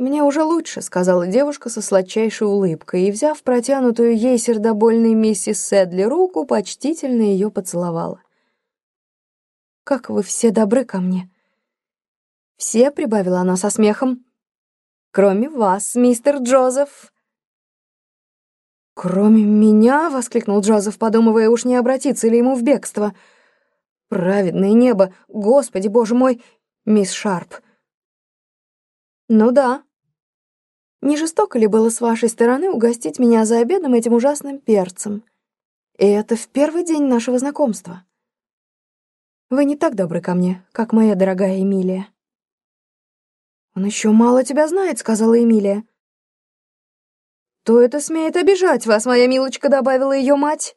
«Мне уже лучше», — сказала девушка со сладчайшей улыбкой, и, взяв протянутую ей сердобольной миссис Сэдли руку, почтительно ее поцеловала. «Как вы все добры ко мне!» «Все», — прибавила она со смехом, — «кроме вас, мистер Джозеф». «Кроме меня?» — воскликнул Джозеф, подумывая, уж не обратиться ли ему в бегство. «Праведное небо! Господи, боже мой! Мисс Шарп!» «Ну да», не жестоко ли было с вашей стороны угостить меня за обедом этим ужасным перцем? И это в первый день нашего знакомства. Вы не так добры ко мне, как моя дорогая Эмилия. Он еще мало тебя знает, сказала Эмилия. То это смеет обижать вас, моя милочка, добавила ее мать.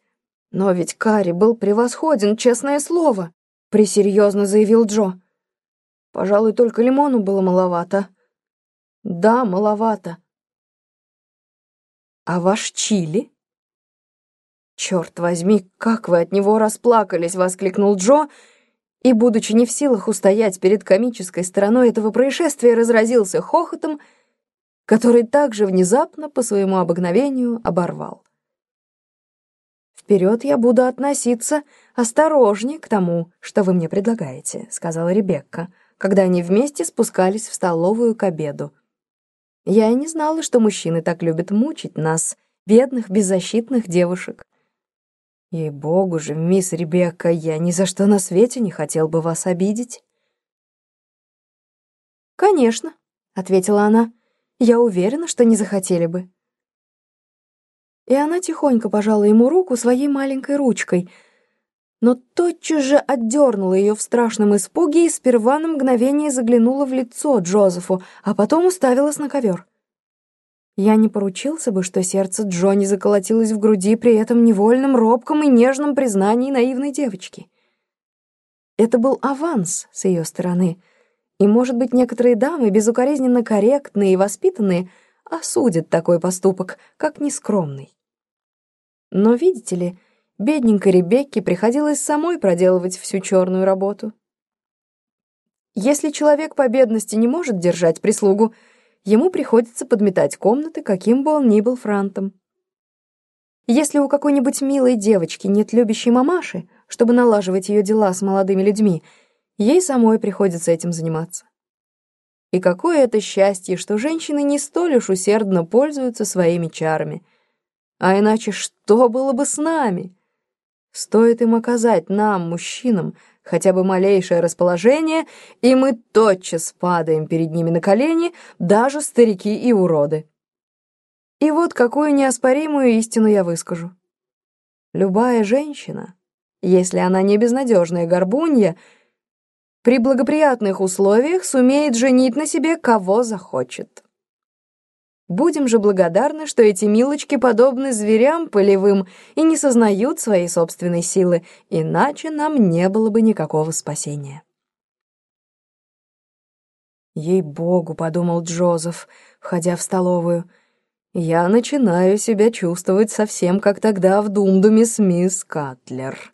Но ведь Карри был превосходен, честное слово, присерьезно заявил Джо. Пожалуй, только лимону было маловато. Да, маловато. А ваш чили? Черт возьми, как вы от него расплакались, воскликнул Джо, и, будучи не в силах устоять перед комической стороной этого происшествия, разразился хохотом, который также внезапно по своему обыкновению оборвал. «Вперед я буду относиться осторожнее к тому, что вы мне предлагаете», — сказала Ребекка, когда они вместе спускались в столовую к обеду. Я и не знала, что мужчины так любят мучить нас, бедных, беззащитных девушек. Ей-богу же, мисс Ребекка, я ни за что на свете не хотел бы вас обидеть. «Конечно», — ответила она, — «я уверена, что не захотели бы». И она тихонько пожала ему руку своей маленькой ручкой — но тотчас же отдернула ее в страшном испуге и сперва на мгновение заглянула в лицо Джозефу, а потом уставилась на ковер. Я не поручился бы, что сердце Джонни заколотилось в груди при этом невольном, робком и нежном признании наивной девочки. Это был аванс с ее стороны, и, может быть, некоторые дамы, безукоризненно корректные и воспитанные, осудят такой поступок, как нескромный. Но, видите ли, бедненькой Ребекке приходилось самой проделывать всю черную работу. Если человек по бедности не может держать прислугу, ему приходится подметать комнаты, каким бы он ни был франтом. Если у какой-нибудь милой девочки нет любящей мамаши, чтобы налаживать ее дела с молодыми людьми, ей самой приходится этим заниматься. И какое это счастье, что женщины не столь уж усердно пользуются своими чарами. А иначе что было бы с нами? Стоит им оказать нам, мужчинам, хотя бы малейшее расположение, и мы тотчас падаем перед ними на колени, даже старики и уроды. И вот какую неоспоримую истину я выскажу. Любая женщина, если она не безнадежная горбунья, при благоприятных условиях сумеет женить на себе кого захочет. Будем же благодарны, что эти милочки подобны зверям полевым и не сознают своей собственной силы, иначе нам не было бы никакого спасения. «Ей-богу», — подумал Джозеф, входя в столовую, — «я начинаю себя чувствовать совсем как тогда в Думдуме с мисс Катлер».